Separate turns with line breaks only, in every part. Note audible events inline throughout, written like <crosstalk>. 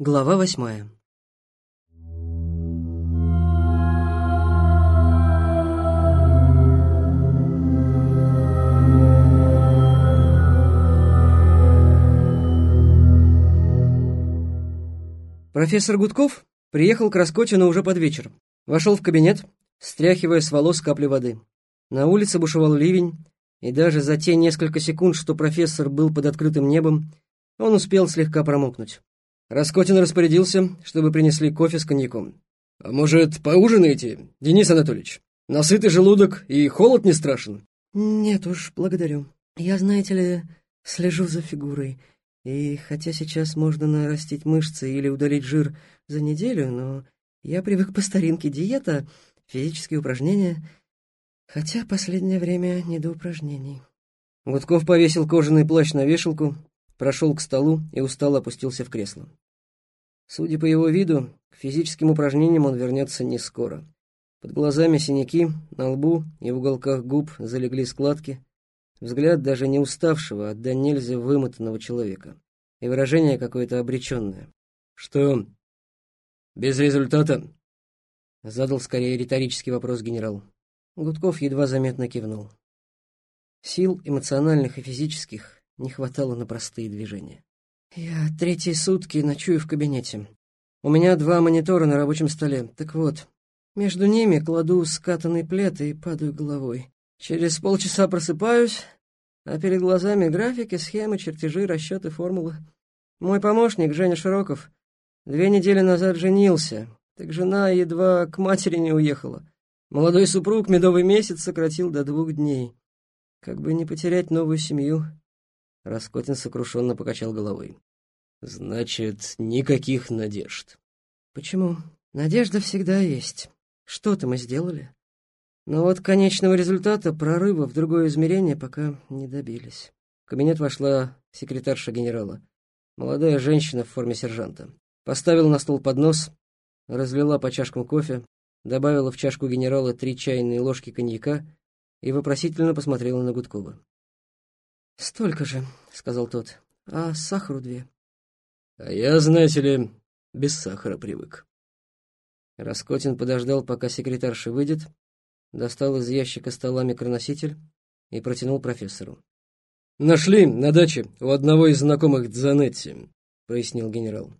Глава восьмая. Профессор Гудков приехал к Раскотину уже под вечер. Вошел в кабинет, стряхивая с волос капли воды. На улице бушевал ливень, и даже за те несколько секунд, что профессор был под открытым небом, он успел слегка промокнуть. Раскотин распорядился, чтобы принесли кофе с коньяком. «А может, поужинаете, Денис Анатольевич? Насытый желудок и холод не страшен?»
«Нет уж, благодарю. Я, знаете ли, слежу за фигурой. И хотя сейчас можно нарастить мышцы или удалить жир за неделю, но я привык по старинке диета, физические упражнения, хотя последнее время не до упражнений».
Гудков повесил кожаный плащ на вешалку, прошел к столу и устало опустился в кресло. Судя по его виду, к физическим упражнениям он вернется не скоро. Под глазами синяки, на лбу и в уголках губ залегли складки, взгляд даже не уставшего, а да нельзя вымотанного человека, и выражение какое-то обреченное. «Что, без результата?» — задал скорее риторический вопрос генерал. Гудков едва заметно кивнул. Сил эмоциональных и физических не хватало на простые движения. «Я третьи сутки ночую в кабинете. У меня два монитора на рабочем столе. Так вот, между ними кладу скатанный плед и падаю головой. Через полчаса просыпаюсь, а перед глазами графики, схемы, чертежи, расчеты, формулы. Мой помощник, Женя Широков, две недели назад женился, так жена едва к матери не уехала. Молодой супруг медовый месяц сократил до двух дней. Как бы не потерять новую семью, Раскотин сокрушенно покачал головой. «Значит, никаких надежд». «Почему? Надежда всегда есть. Что-то мы сделали. Но вот конечного результата, прорыва в другое измерение пока не добились». В кабинет вошла секретарша генерала. Молодая женщина в форме сержанта. Поставила на стол поднос, разлила по чашкам кофе, добавила в чашку генерала три чайные ложки коньяка и вопросительно посмотрела на Гудкова. «Столько же», — сказал тот, — «а сахару две». «А я, знаете ли, без сахара привык». Раскотин подождал, пока секретарша выйдет, достал из ящика стола микроноситель и протянул профессору. «Нашли на даче у одного из знакомых Дзанетти», — прояснил генерал.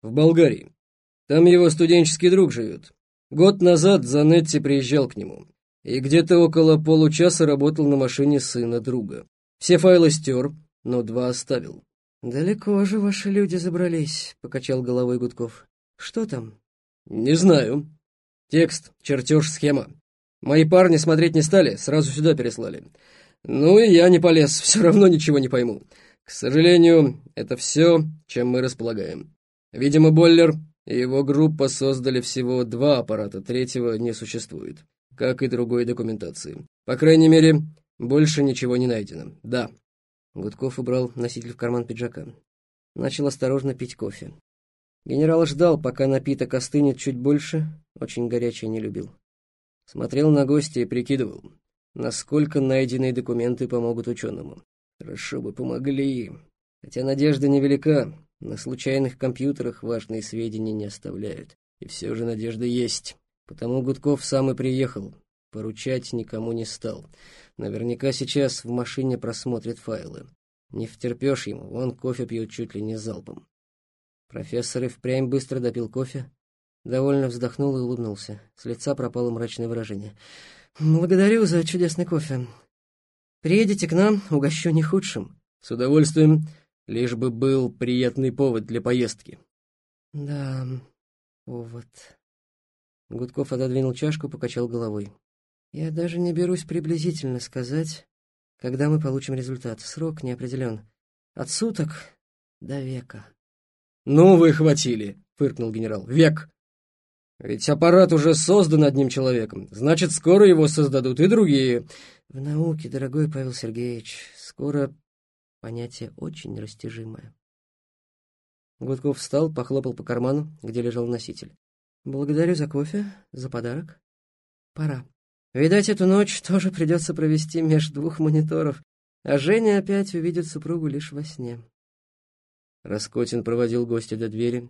«В Болгарии. Там его студенческий друг живет. Год назад Занетти приезжал к нему и где-то около получаса работал на машине сына друга. Все файлы стер, но два оставил. «Далеко же ваши люди забрались», — покачал головой Гудков. «Что там?» «Не знаю. Текст, чертеж, схема. Мои парни смотреть не стали, сразу сюда переслали. Ну и я не полез, <laughs> все равно ничего не пойму. К сожалению, это все, чем мы располагаем. Видимо, Боллер и его группа создали всего два аппарата, третьего не существует, как и другой документации. По крайней мере, больше ничего не найдено. Да. Гудков убрал носитель в карман пиджака. Начал осторожно пить кофе. Генерал ждал, пока напиток остынет чуть больше, очень горячий не любил. Смотрел на гостя и прикидывал, насколько найденные документы помогут ученому. Хорошо бы помогли. Хотя надежда невелика, на случайных компьютерах важные сведения не оставляют. И все же надежда есть. Потому Гудков сам и приехал. Поручать никому не стал. Наверняка сейчас в машине просмотрит файлы. Не втерпешь ему, он кофе пьет чуть ли не залпом. Профессор и впрямь быстро допил кофе, довольно вздохнул и улыбнулся. С лица пропало мрачное выражение. «Благодарю за чудесный кофе. Приедете к нам, угощу не худшим». «С удовольствием, лишь бы был приятный повод для поездки». «Да, повод». Гудков отодвинул чашку, покачал головой. Я даже не берусь приблизительно сказать, когда мы получим результат. Срок не определен. От суток до века. «Ну, вы хватили», — фыркнул генерал. «Век. Ведь аппарат уже создан одним человеком. Значит, скоро его создадут и другие». В науке, дорогой Павел Сергеевич, скоро понятие очень растяжимое. Гудков встал, похлопал по карману, где лежал носитель. «Благодарю за кофе, за подарок. Пора». Видать, эту ночь тоже придется провести между двух мониторов, а Женя опять увидит супругу лишь во сне. Раскотин проводил гостя до двери,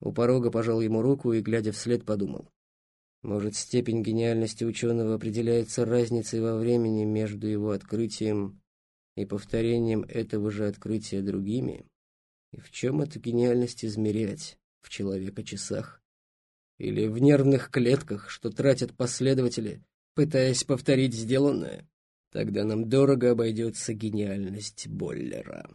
У порога пожал ему руку и, глядя вслед, подумал. Может, степень гениальности ученого определяется разницей во времени между его открытием и повторением этого же открытия другими? И в чем эту гениальность измерять? В человека-часах? Или в нервных клетках, что тратят последователи, пытаясь повторить сделанное? Тогда нам дорого обойдется гениальность Боллера.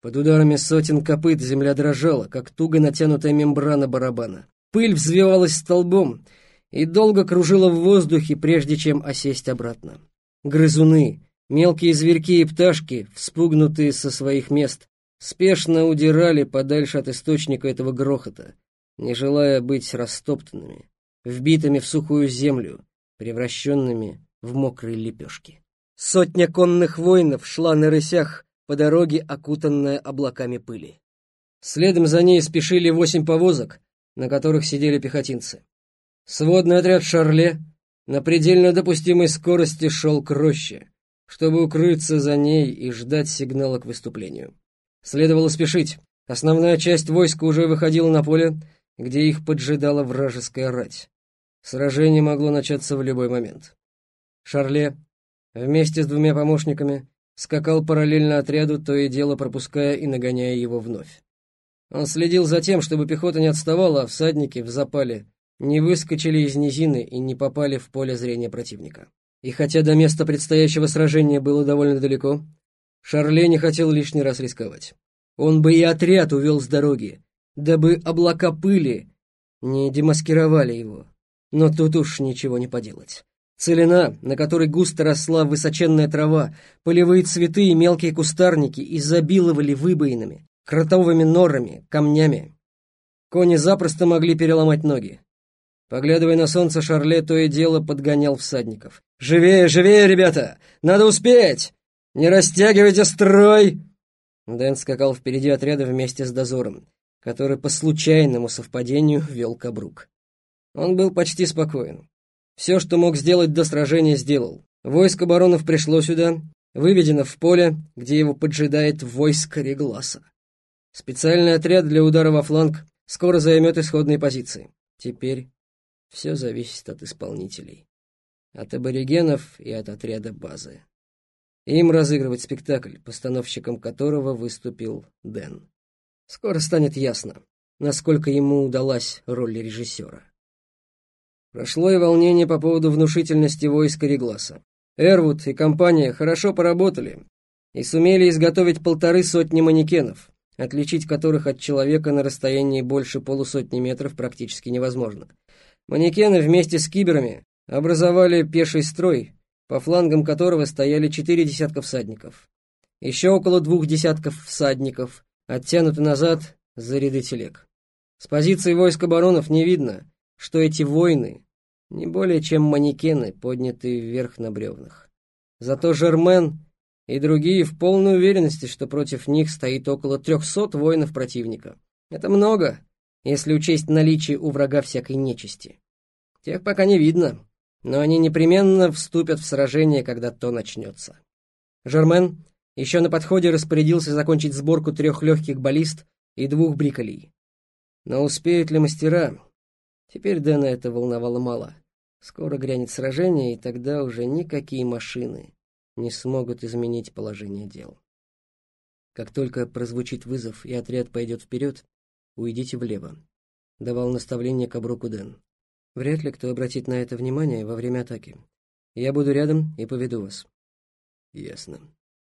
Под ударами сотен копыт земля дрожала, как туго натянутая мембрана барабана. Пыль взвивалась столбом и долго кружила в воздухе, прежде чем осесть обратно. Грызуны, мелкие зверьки и пташки, вспугнутые со своих мест, спешно удирали подальше от источника этого грохота, не желая быть растоптанными, вбитыми в сухую землю, превращенными в мокрые лепешки. Сотня конных воинов шла на рысях по дороге, окутанная облаками пыли. Следом за ней спешили восемь повозок, на которых сидели пехотинцы. Сводный отряд Шарле на предельно допустимой скорости шел к роще, чтобы укрыться за ней и ждать сигнала к выступлению. Следовало спешить. Основная часть войска уже выходила на поле, где их поджидала вражеская рать. Сражение могло начаться в любой момент. Шарле вместе с двумя помощниками скакал параллельно отряду, то и дело пропуская и нагоняя его вновь. Он следил за тем, чтобы пехота не отставала, а всадники в запале не выскочили из низины и не попали в поле зрения противника. И хотя до места предстоящего сражения было довольно далеко, Шарле не хотел лишний раз рисковать. Он бы и отряд увел с дороги, дабы облака пыли не демаскировали его. Но тут уж ничего не поделать. Целина, на которой густо росла высоченная трава, полевые цветы и мелкие кустарники изобиловали выбоинами, кротовыми норами, камнями. Кони запросто могли переломать ноги. Поглядывая на солнце, Шарле то и дело подгонял всадников. «Живее, живее, ребята! Надо успеть! Не растягивайте строй!» Дэн скакал впереди отряда вместе с дозором, который по случайному совпадению вел Кабрук. Он был почти спокоен. Все, что мог сделать до сражения, сделал. Войско баронов пришло сюда, выведено в поле, где его поджидает войско Регласа. Специальный отряд для удара во фланг скоро займет исходные позиции. Теперь все зависит от исполнителей. От аборигенов и от отряда базы. Им разыгрывать спектакль, постановщиком которого выступил Дэн. Скоро станет ясно, насколько ему удалась роль режиссера. Прошло и волнение по поводу внушительности войска Регласа. Эрвуд и компания хорошо поработали и сумели изготовить полторы сотни манекенов, отличить которых от человека на расстоянии больше полусотни метров практически невозможно. Манекены вместе с киберами образовали пеший строй, по флангам которого стояли четыре десятка всадников. Еще около двух десятков всадников оттянуты назад за ряды телег. С позиции войск оборонов не видно, что эти воины не более чем манекены, поднятые вверх на бревнах. Зато Жермен и другие в полной уверенности, что против них стоит около трехсот воинов противника. Это много, если учесть наличие у врага всякой нечисти. Тех пока не видно, но они непременно вступят в сражение, когда то начнется. Жермен еще на подходе распорядился закончить сборку трех легких баллист и двух бриколей. Но успеют ли мастера? Теперь Дэна это волновало мало. Скоро грянет сражение, и тогда уже никакие машины не смогут изменить положение дел. Как только прозвучит вызов и отряд пойдет вперед, уйдите влево. Давал наставление Кабруку Дэн. Вряд ли кто обратит на это внимание во время атаки. Я буду рядом и поведу вас. Ясно,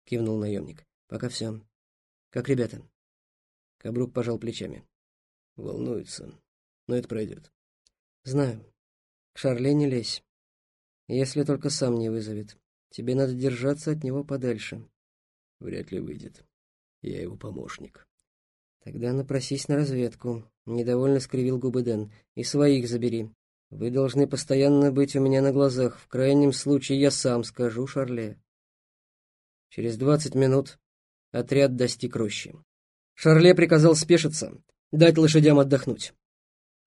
кивнул наемник. Пока все. Как ребята? Кабрук пожал плечами. Волнуется, но это пройдет. Знаю. К Шарле не лезь. Если только сам не вызовет. Тебе надо держаться от него подальше. Вряд ли выйдет. Я его помощник. Тогда напросись на разведку. Недовольно скривил губы Дэн. И своих забери. Вы должны постоянно быть у меня на глазах. В крайнем случае я сам скажу Шарле. Через двадцать минут отряд достиг рощи. Шарле приказал спешиться, дать лошадям отдохнуть.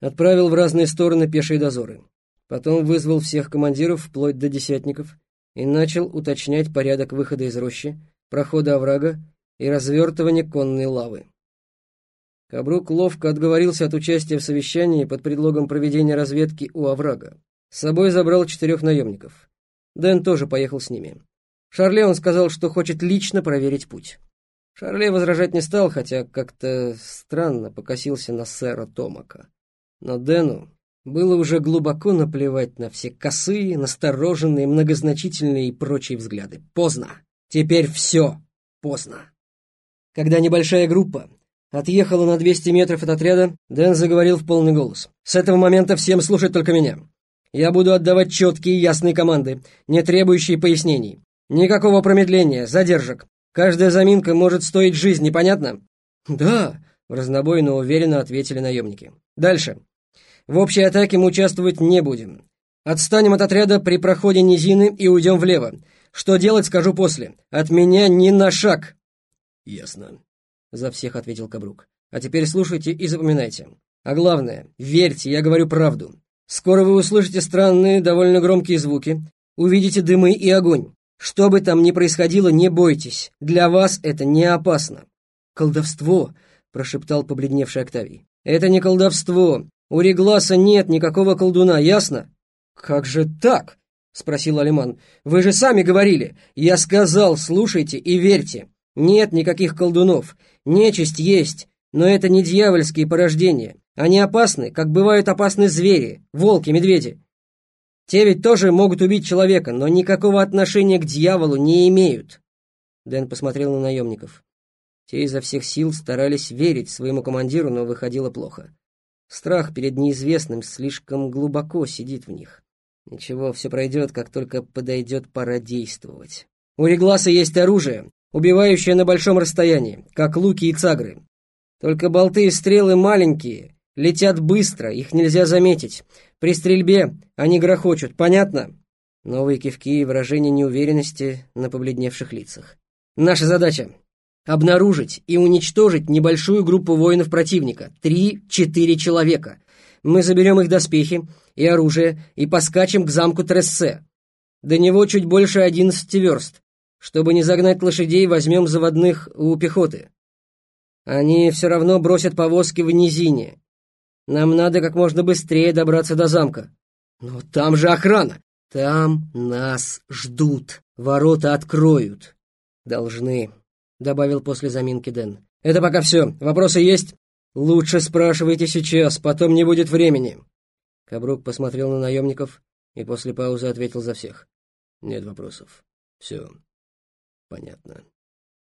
Отправил в разные стороны пешие дозоры. Потом вызвал всех командиров, вплоть до десятников, и начал уточнять порядок выхода из рощи, прохода оврага и развертывания конной лавы. Кабрук ловко отговорился от участия в совещании под предлогом проведения разведки у оврага. С собой забрал четырех наемников. Дэн тоже поехал с ними. Шарле он сказал, что хочет лично проверить путь. Шарле возражать не стал, хотя как-то странно покосился на сэра Томака. Но Дэну было уже глубоко наплевать на все косые, настороженные, многозначительные и прочие взгляды. Поздно. Теперь все поздно. Когда небольшая группа отъехала на 200 метров от отряда, Дэн заговорил в полный голос. «С этого момента всем слушать только меня. Я буду отдавать четкие и ясные команды, не требующие пояснений. Никакого промедления, задержек. Каждая заминка может стоить жизни, понятно?» «Да», — в разнобой, но уверенно ответили наемники. «Дальше. В общей атаке мы участвовать не будем. Отстанем от отряда при проходе низины и уйдем влево. Что делать, скажу после. От меня ни на шаг!» «Ясно», — за всех ответил Кабрук. «А теперь слушайте и запоминайте. А главное, верьте, я говорю правду. Скоро вы услышите странные, довольно громкие звуки, увидите дымы и огонь. Что бы там ни происходило, не бойтесь. Для вас это не опасно». «Колдовство», — прошептал побледневший Октавий. «Это не колдовство. У Регласа нет никакого колдуна, ясно?» «Как же так?» — спросил Алиман. «Вы же сами говорили. Я сказал, слушайте и верьте. Нет никаких колдунов. Нечисть есть, но это не дьявольские порождения. Они опасны, как бывают опасны звери, волки, медведи. Те ведь тоже могут убить человека, но никакого отношения к дьяволу не имеют». Дэн посмотрел на наемников. Те изо всех сил старались верить своему командиру, но выходило плохо. Страх перед неизвестным слишком глубоко сидит в них. Ничего, все пройдет, как только подойдет пора действовать. У Регласа есть оружие, убивающее на большом расстоянии, как луки и цагры. Только болты и стрелы маленькие, летят быстро, их нельзя заметить. При стрельбе они грохочут, понятно? Новые кивки и выражения неуверенности на побледневших лицах. Наша задача обнаружить и уничтожить небольшую группу воинов противника, три-четыре человека. Мы заберем их доспехи и оружие и поскачем к замку Трессе. До него чуть больше одиннадцати верст. Чтобы не загнать лошадей, возьмем заводных у пехоты. Они все равно бросят повозки в низине. Нам надо как можно быстрее добраться до замка. Но там же охрана. Там нас ждут. Ворота откроют. Должны. — добавил после заминки Дэн. «Это пока все. Вопросы есть?» «Лучше спрашивайте сейчас, потом не будет времени». Кабрук посмотрел на наемников и после паузы ответил за всех. «Нет вопросов. Все понятно».